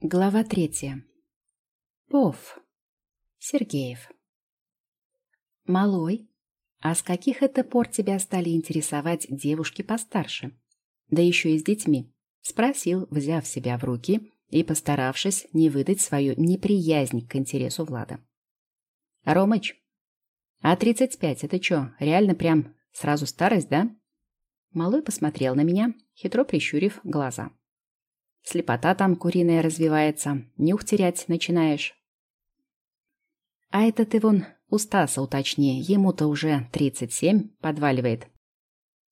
Глава третья. Пов. Сергеев. Малой, а с каких это пор тебя стали интересовать девушки постарше? Да еще и с детьми. Спросил, взяв себя в руки и постаравшись не выдать свою неприязнь к интересу Влада. Ромыч, а тридцать пять это что, реально прям сразу старость, да? Малой посмотрел на меня, хитро прищурив глаза. Слепота там куриная развивается, нюх терять начинаешь. А это ты вон у Стаса уточни, ему-то уже тридцать семь подваливает.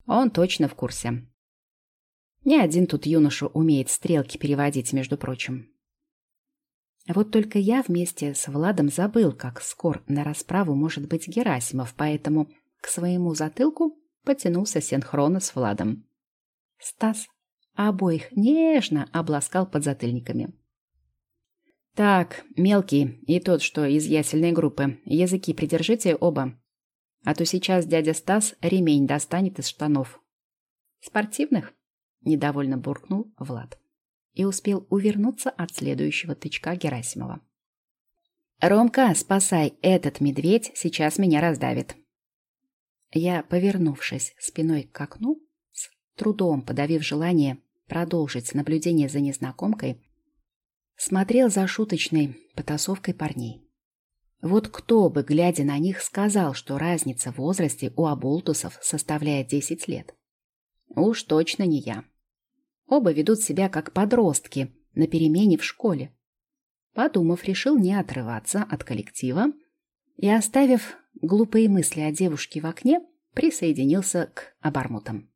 Он точно в курсе. Ни один тут юноша умеет стрелки переводить, между прочим. Вот только я вместе с Владом забыл, как скор на расправу может быть Герасимов, поэтому к своему затылку потянулся синхронно с Владом. Стас обоих нежно обласкал подзатыльниками. «Так, мелкий и тот, что из ясельной группы, языки придержите оба, а то сейчас дядя Стас ремень достанет из штанов». «Спортивных?» — недовольно буркнул Влад и успел увернуться от следующего тычка Герасимова. «Ромка, спасай, этот медведь сейчас меня раздавит». Я, повернувшись спиной к окну, трудом подавив желание продолжить наблюдение за незнакомкой, смотрел за шуточной потасовкой парней. Вот кто бы, глядя на них, сказал, что разница в возрасте у оболтусов составляет 10 лет. Уж точно не я. Оба ведут себя как подростки на перемене в школе. Подумав, решил не отрываться от коллектива и, оставив глупые мысли о девушке в окне, присоединился к обормутам.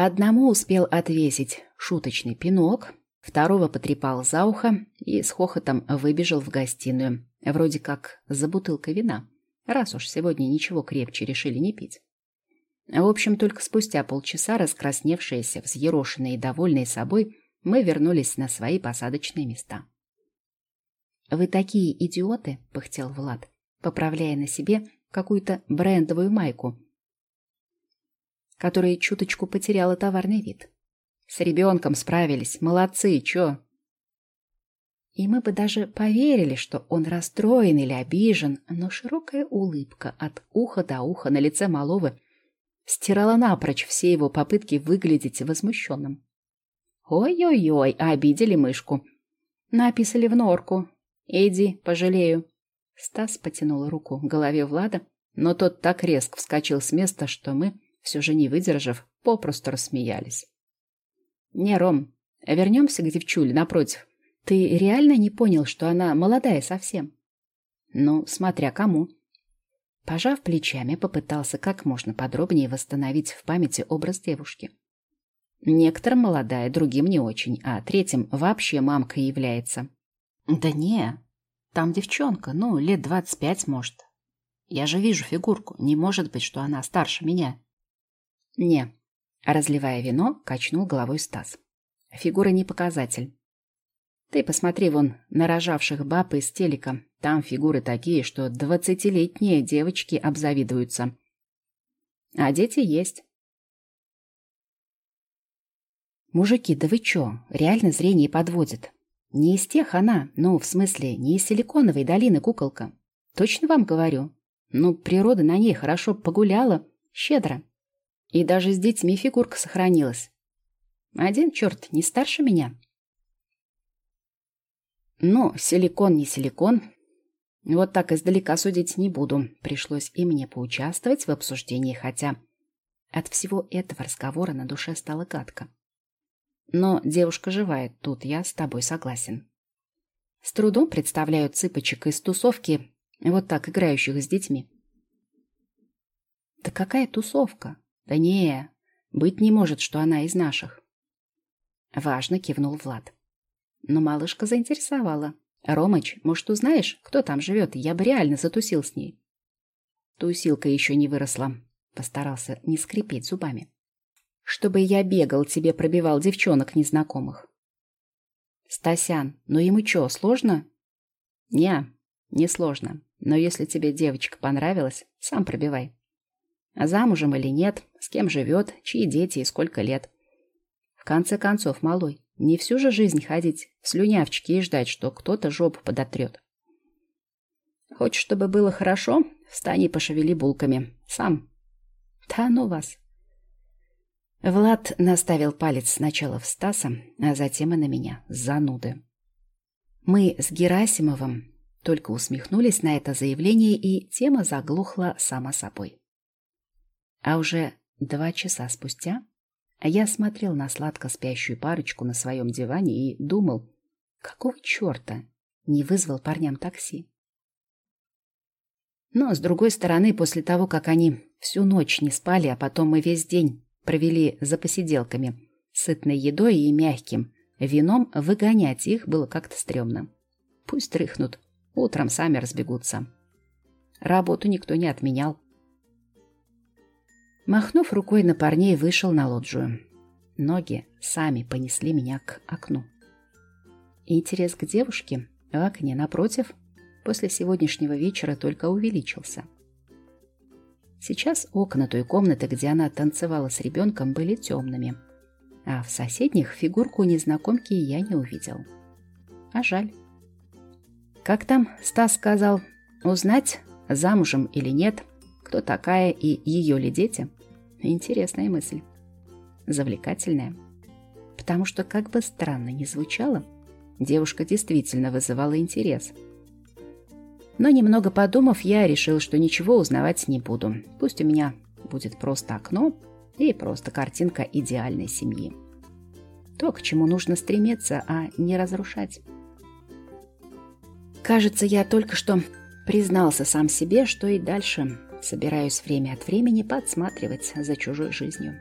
Одному успел отвесить шуточный пинок, второго потрепал за ухо и с хохотом выбежал в гостиную, вроде как за бутылкой вина, раз уж сегодня ничего крепче решили не пить. В общем, только спустя полчаса, раскрасневшиеся, взъерошенные и довольные собой, мы вернулись на свои посадочные места. «Вы такие идиоты!» — пыхтел Влад, поправляя на себе какую-то брендовую майку, которая чуточку потеряла товарный вид. С ребенком справились, молодцы, чё? И мы бы даже поверили, что он расстроен или обижен, но широкая улыбка от уха до уха на лице малого стирала напрочь все его попытки выглядеть возмущенным. «Ой-ой-ой, обидели мышку. Написали в норку. Иди, пожалею». Стас потянул руку к голове Влада, но тот так резко вскочил с места, что мы все же не выдержав, попросту рассмеялись. «Не, Ром, вернемся к девчуле напротив. Ты реально не понял, что она молодая совсем?» «Ну, смотря кому». Пожав плечами, попытался как можно подробнее восстановить в памяти образ девушки. Некоторым молодая, другим не очень, а третьим вообще мамкой является. «Да не, там девчонка, ну, лет двадцать пять, может. Я же вижу фигурку, не может быть, что она старше меня». «Не». Разливая вино, качнул головой Стас. «Фигура не показатель. Ты посмотри вон на рожавших баб из телека. Там фигуры такие, что двадцатилетние девочки обзавидуются. А дети есть. Мужики, да вы чё, реально зрение подводит. Не из тех она, ну, в смысле, не из силиконовой долины куколка. Точно вам говорю. Ну, природа на ней хорошо погуляла, щедро. И даже с детьми фигурка сохранилась. Один черт не старше меня. Но силикон не силикон. Вот так издалека судить не буду. Пришлось и мне поучаствовать в обсуждении, хотя от всего этого разговора на душе стало гадко. Но девушка живая, тут я с тобой согласен. С трудом представляю цыпочек из тусовки, вот так играющих с детьми. Да какая тусовка? Да не, быть не может, что она из наших. Важно кивнул Влад. Но малышка заинтересовала. Ромыч, может, узнаешь, кто там живет? Я бы реально затусил с ней. Тусилка еще не выросла. Постарался не скрипеть зубами. Чтобы я бегал, тебе пробивал девчонок незнакомых. Стасян, ну ему что, сложно? Не, не сложно. Но если тебе девочка понравилась, сам пробивай. Замужем или нет, с кем живет, чьи дети и сколько лет. В конце концов, малой, Не всю же жизнь ходить в слюнявчики и ждать, что кто-то жопу подотрет. Хочешь, чтобы было хорошо? Встань и пошевели булками. Сам. Да ну вас. Влад наставил палец сначала в Стаса, а затем и на меня, зануды. Мы с Герасимовым только усмехнулись на это заявление, и тема заглухла сама собой. А уже два часа спустя я смотрел на сладко спящую парочку на своем диване и думал, какого черта не вызвал парням такси. Но, с другой стороны, после того, как они всю ночь не спали, а потом мы весь день провели за посиделками, сытной едой и мягким вином, выгонять их было как-то стрёмно. Пусть тряхнут, утром сами разбегутся. Работу никто не отменял. Махнув рукой на парней, вышел на лоджию. Ноги сами понесли меня к окну. Интерес к девушке в окне напротив после сегодняшнего вечера только увеличился. Сейчас окна той комнаты, где она танцевала с ребенком, были темными, а в соседних фигурку незнакомки я не увидел. А жаль. Как там Стас сказал, узнать, замужем или нет, кто такая и ее ли дети – Интересная мысль. Завлекательная. Потому что, как бы странно ни звучало, девушка действительно вызывала интерес. Но немного подумав, я решил, что ничего узнавать не буду. Пусть у меня будет просто окно и просто картинка идеальной семьи. То, к чему нужно стремиться, а не разрушать. Кажется, я только что признался сам себе, что и дальше Собираюсь время от времени подсматривать за чужой жизнью.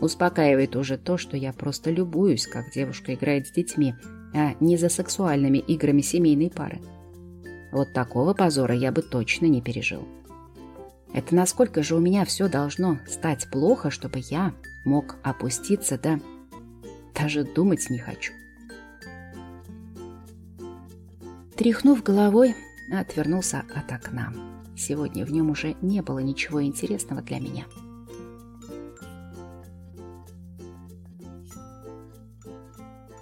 Успокаивает уже то, что я просто любуюсь, как девушка играет с детьми, а не за сексуальными играми семейной пары. Вот такого позора я бы точно не пережил. Это насколько же у меня все должно стать плохо, чтобы я мог опуститься, да даже думать не хочу. Тряхнув головой, отвернулся от окна. Сегодня в нем уже не было ничего интересного для меня.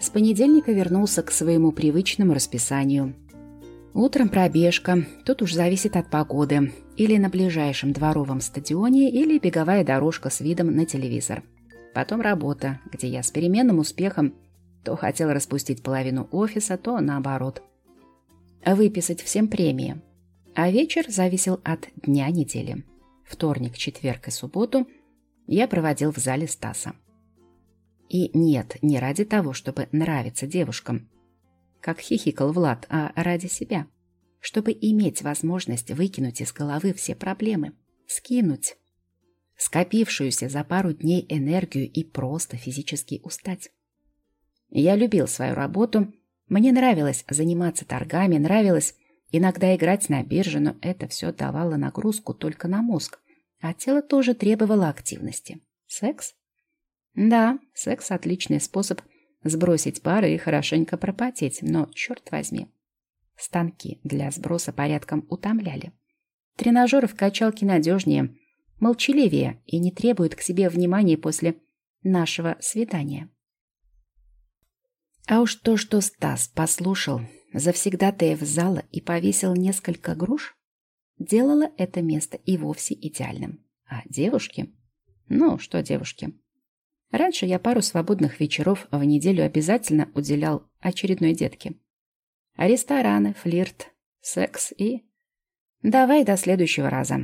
С понедельника вернулся к своему привычному расписанию. Утром пробежка, тут уж зависит от погоды, или на ближайшем дворовом стадионе, или беговая дорожка с видом на телевизор. Потом работа, где я с переменным успехом то хотел распустить половину офиса, то наоборот. Выписать всем премии – а вечер зависел от дня недели. Вторник, четверг и субботу я проводил в зале Стаса. И нет, не ради того, чтобы нравиться девушкам, как хихикал Влад, а ради себя, чтобы иметь возможность выкинуть из головы все проблемы, скинуть скопившуюся за пару дней энергию и просто физически устать. Я любил свою работу, мне нравилось заниматься торгами, нравилось Иногда играть на бирже, но это все давало нагрузку только на мозг, а тело тоже требовало активности. Секс? Да, секс – отличный способ сбросить пары и хорошенько пропотеть, но, черт возьми, станки для сброса порядком утомляли. Тренажеры в качалке надежнее, молчаливее и не требуют к себе внимания после нашего свидания. А уж то, что Стас послушал завсегдатаев зала и повесил несколько груш, делало это место и вовсе идеальным. А девушки? Ну, что девушки? Раньше я пару свободных вечеров в неделю обязательно уделял очередной детке. А рестораны, флирт, секс и... Давай до следующего раза.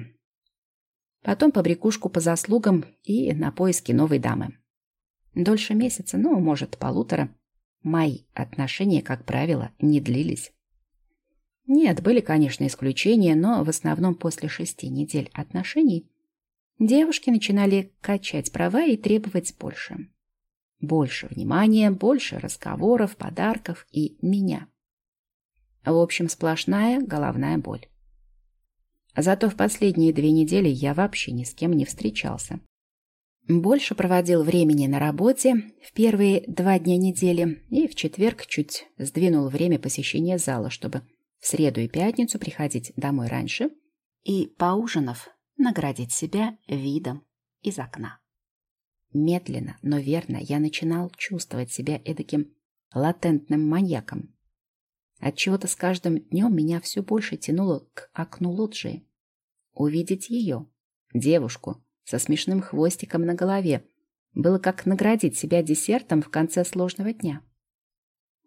Потом побрякушку по заслугам и на поиски новой дамы. Дольше месяца, ну, может, полутора. Мои отношения, как правило, не длились. Нет, были, конечно, исключения, но в основном после шести недель отношений девушки начинали качать права и требовать больше. Больше внимания, больше разговоров, подарков и меня. В общем, сплошная головная боль. Зато в последние две недели я вообще ни с кем не встречался. Больше проводил времени на работе в первые два дня недели и в четверг чуть сдвинул время посещения зала, чтобы в среду и пятницу приходить домой раньше и, поужинав, наградить себя видом из окна. Медленно, но верно я начинал чувствовать себя эдаким латентным маньяком. Отчего-то с каждым днем меня все больше тянуло к окну лоджии. Увидеть ее, девушку, со смешным хвостиком на голове, было как наградить себя десертом в конце сложного дня.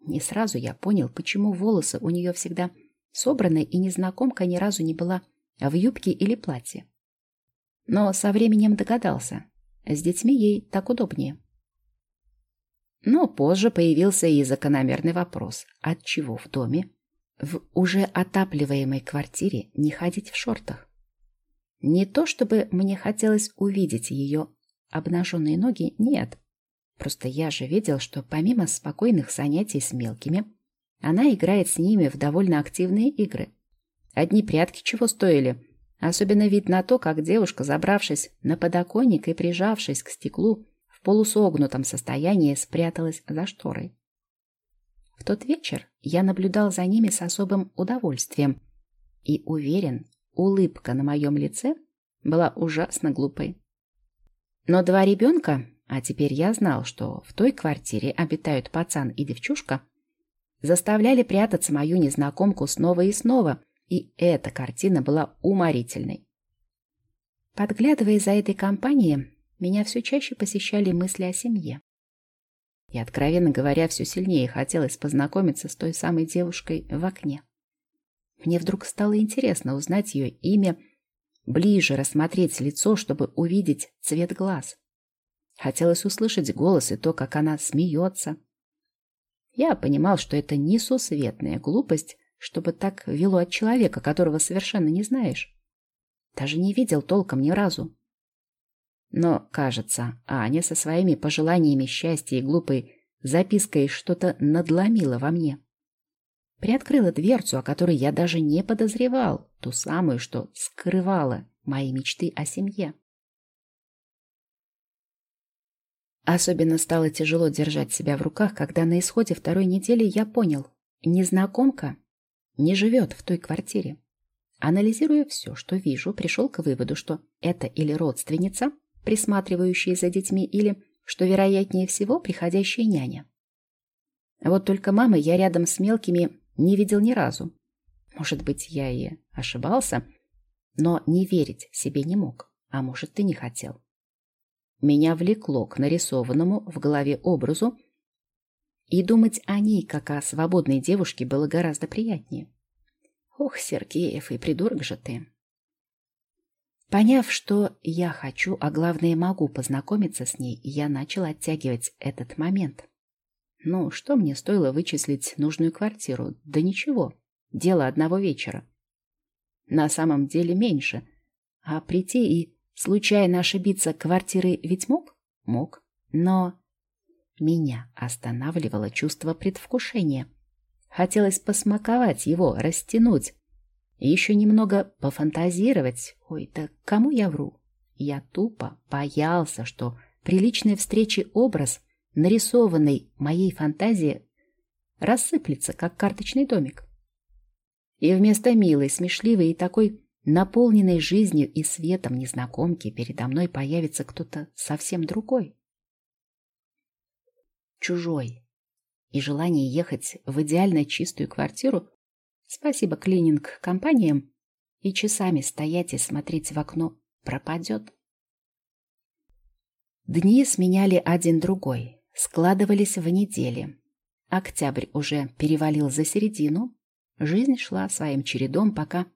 Не сразу я понял, почему волосы у нее всегда собраны, и незнакомка ни разу не была в юбке или платье. Но со временем догадался, с детьми ей так удобнее. Но позже появился и закономерный вопрос, отчего в доме, в уже отапливаемой квартире, не ходить в шортах? Не то чтобы мне хотелось увидеть ее обнаженные ноги, нет. Просто я же видел, что помимо спокойных занятий с мелкими, она играет с ними в довольно активные игры. Одни прятки чего стоили. Особенно вид на то, как девушка, забравшись на подоконник и прижавшись к стеклу, полусогнутом состоянии спряталась за шторой. В тот вечер я наблюдал за ними с особым удовольствием и уверен, улыбка на моем лице была ужасно глупой. Но два ребенка, а теперь я знал, что в той квартире обитают пацан и девчушка, заставляли прятаться мою незнакомку снова и снова, и эта картина была уморительной. Подглядывая за этой компанией, меня все чаще посещали мысли о семье. И, откровенно говоря, все сильнее хотелось познакомиться с той самой девушкой в окне. Мне вдруг стало интересно узнать ее имя, ближе рассмотреть лицо, чтобы увидеть цвет глаз. Хотелось услышать голос и то, как она смеется. Я понимал, что это несусветная глупость, чтобы так вело от человека, которого совершенно не знаешь. Даже не видел толком ни разу. Но, кажется, Аня со своими пожеланиями счастья и глупой запиской что-то надломила во мне. Приоткрыла дверцу, о которой я даже не подозревал, ту самую, что скрывала мои мечты о семье. Особенно стало тяжело держать себя в руках, когда на исходе второй недели я понял, незнакомка не живет в той квартире. Анализируя все, что вижу, пришел к выводу, что это или родственница, присматривающие за детьми, или, что вероятнее всего, приходящая няня. Вот только мамы я рядом с мелкими не видел ни разу. Может быть, я и ошибался, но не верить себе не мог, а может, ты не хотел. Меня влекло к нарисованному в голове образу, и думать о ней, как о свободной девушке, было гораздо приятнее. Ох, Сергеев, и придурок же ты. Поняв, что я хочу, а главное могу познакомиться с ней, я начал оттягивать этот момент. Ну, что мне стоило вычислить нужную квартиру? Да ничего, дело одного вечера. На самом деле меньше. А прийти и случайно ошибиться квартиры ведь мог? Мог. Но меня останавливало чувство предвкушения. Хотелось посмаковать его, растянуть, еще немного пофантазировать. Ой, да кому я вру? Я тупо боялся, что при личной встрече образ, нарисованный моей фантазии, рассыплется, как карточный домик. И вместо милой, смешливой и такой наполненной жизнью и светом незнакомки передо мной появится кто-то совсем другой. Чужой. И желание ехать в идеально чистую квартиру Спасибо клининг-компаниям. И часами стоять и смотреть в окно пропадет. Дни сменяли один другой, складывались в недели. Октябрь уже перевалил за середину. Жизнь шла своим чередом, пока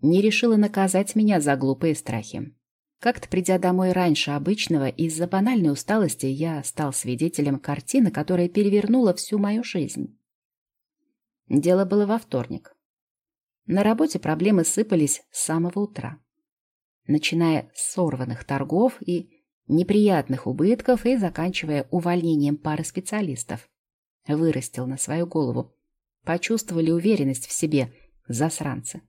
не решила наказать меня за глупые страхи. Как-то придя домой раньше обычного, из-за банальной усталости я стал свидетелем картины, которая перевернула всю мою жизнь. Дело было во вторник. На работе проблемы сыпались с самого утра. Начиная с сорванных торгов и неприятных убытков и заканчивая увольнением пары специалистов. Вырастил на свою голову. Почувствовали уверенность в себе засранцы.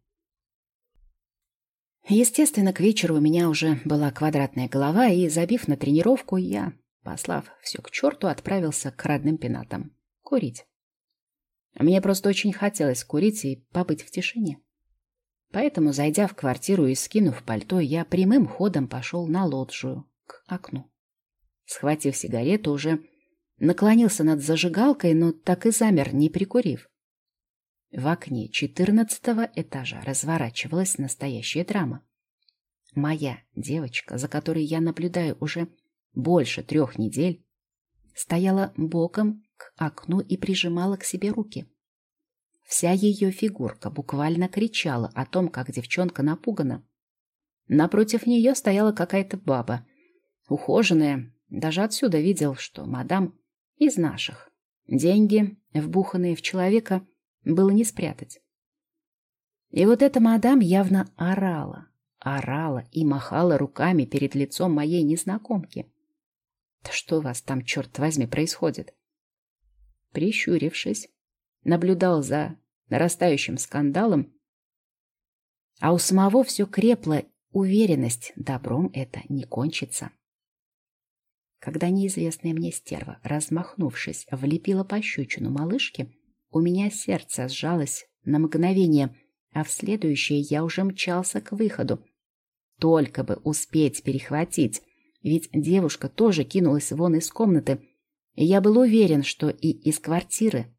Естественно, к вечеру у меня уже была квадратная голова, и, забив на тренировку, я, послав все к черту, отправился к родным пенатам. Курить. Мне просто очень хотелось курить и побыть в тишине. Поэтому, зайдя в квартиру и скинув пальто, я прямым ходом пошел на лоджию, к окну. схватив сигарету, уже наклонился над зажигалкой, но так и замер, не прикурив. В окне четырнадцатого этажа разворачивалась настоящая драма. Моя девочка, за которой я наблюдаю уже больше трех недель, стояла боком к окну и прижимала к себе руки. Вся ее фигурка буквально кричала о том, как девчонка напугана. Напротив нее стояла какая-то баба, ухоженная. Даже отсюда видел, что мадам из наших. Деньги, вбуханные в человека, было не спрятать. И вот эта мадам явно орала, орала и махала руками перед лицом моей незнакомки. Да что у вас там, черт возьми, происходит? Прищурившись, наблюдал за нарастающим скандалом, а у самого все крепла уверенность, добром это не кончится. Когда неизвестная мне стерва, размахнувшись, влепила пощечину малышке, у меня сердце сжалось на мгновение, а в следующее я уже мчался к выходу. Только бы успеть перехватить, ведь девушка тоже кинулась вон из комнаты, и я был уверен, что и из квартиры